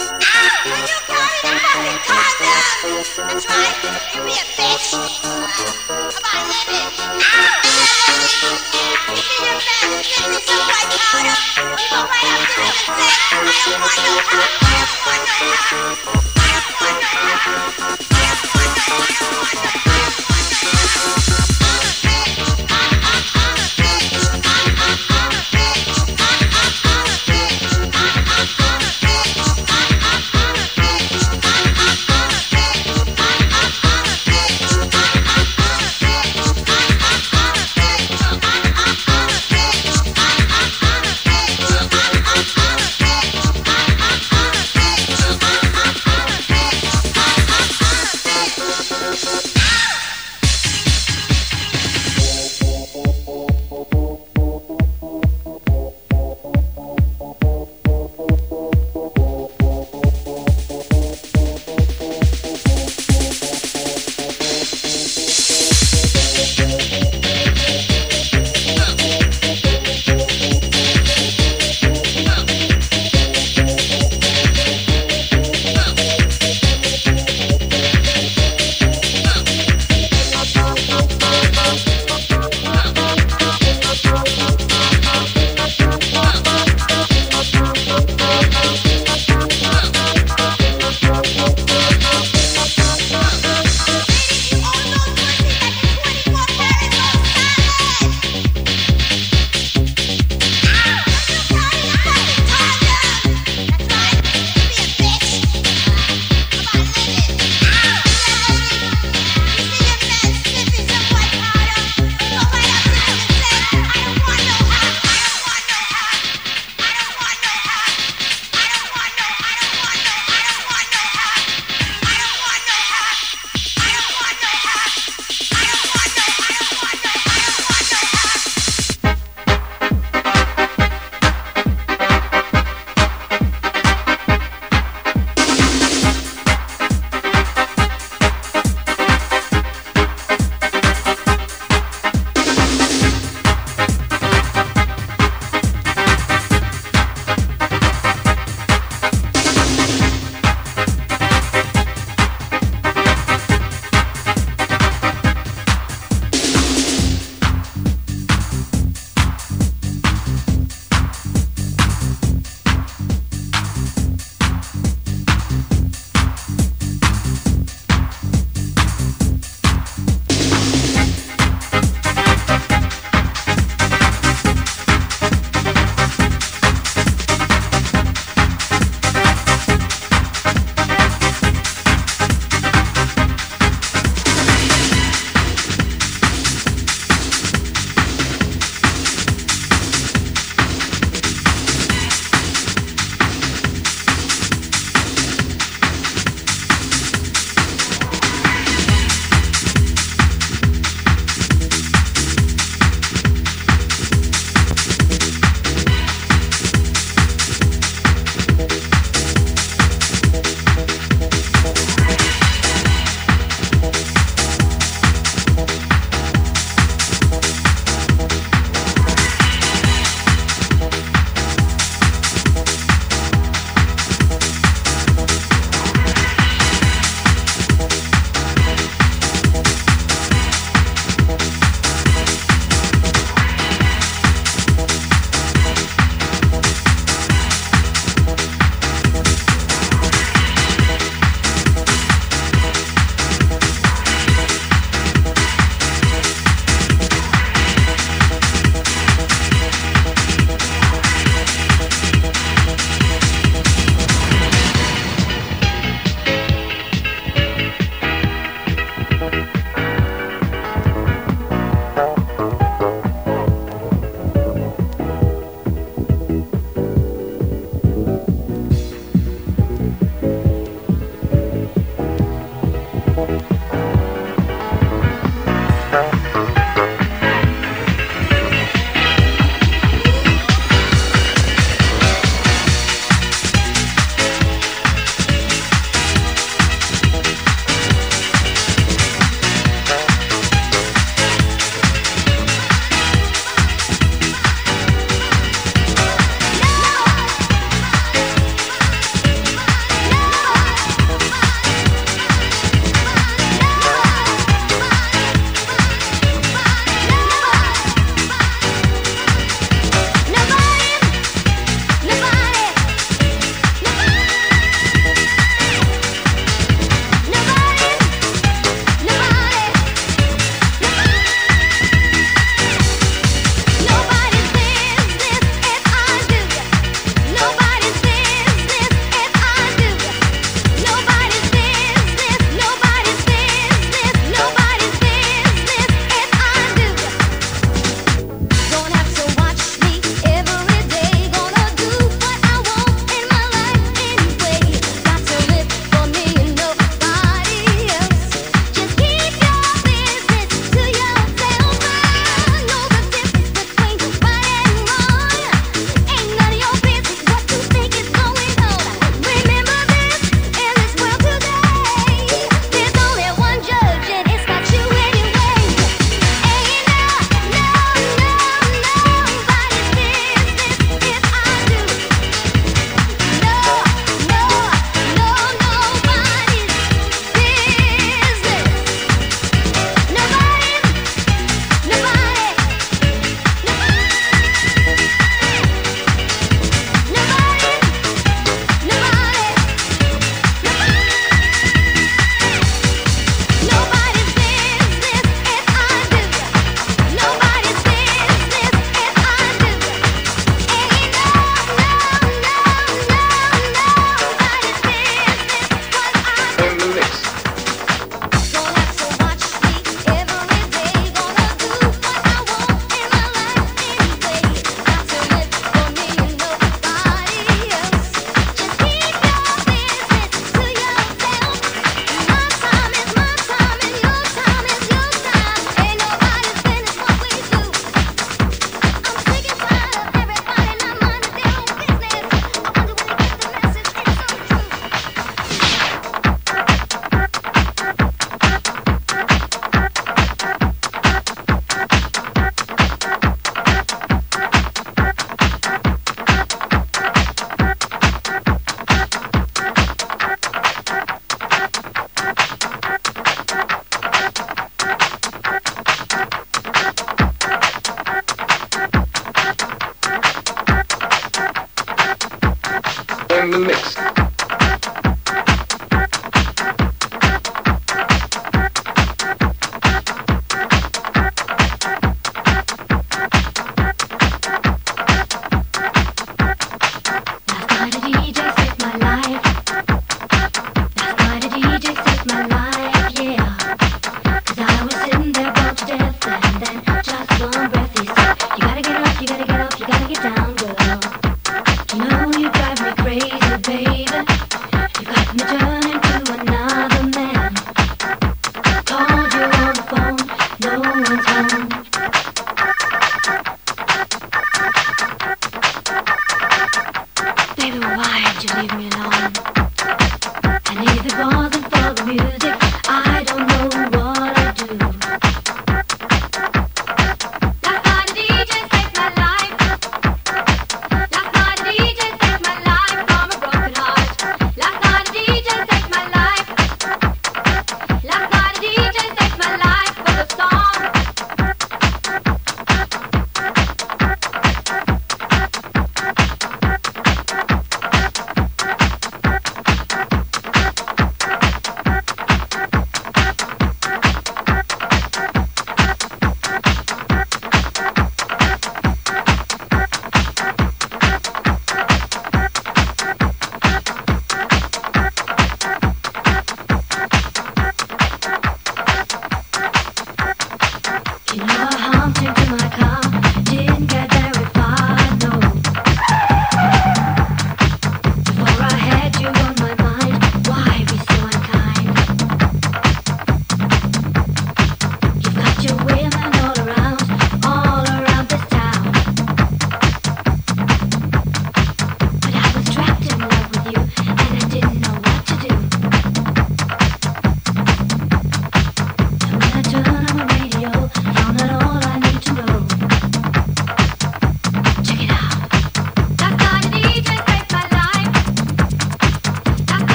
You be a bitch. I see your white powder. I don't want no help, I don't want no help. I don't want no help, I don't want no help, I don't want no help.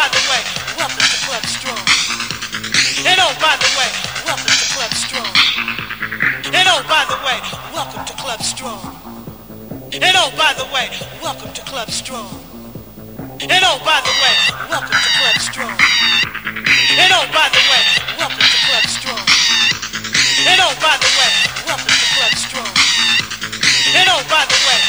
by the way, welcome to Club Strong. And oh, by the way, welcome to Club Strong. And oh, by the way, welcome to Club Strong. And oh, by the way, welcome to Club Strong. And oh, by the way, welcome to Club Strong. And oh, by the way, welcome to Club Strong. And oh, by the way, welcome to Club Strong. And oh, by the way,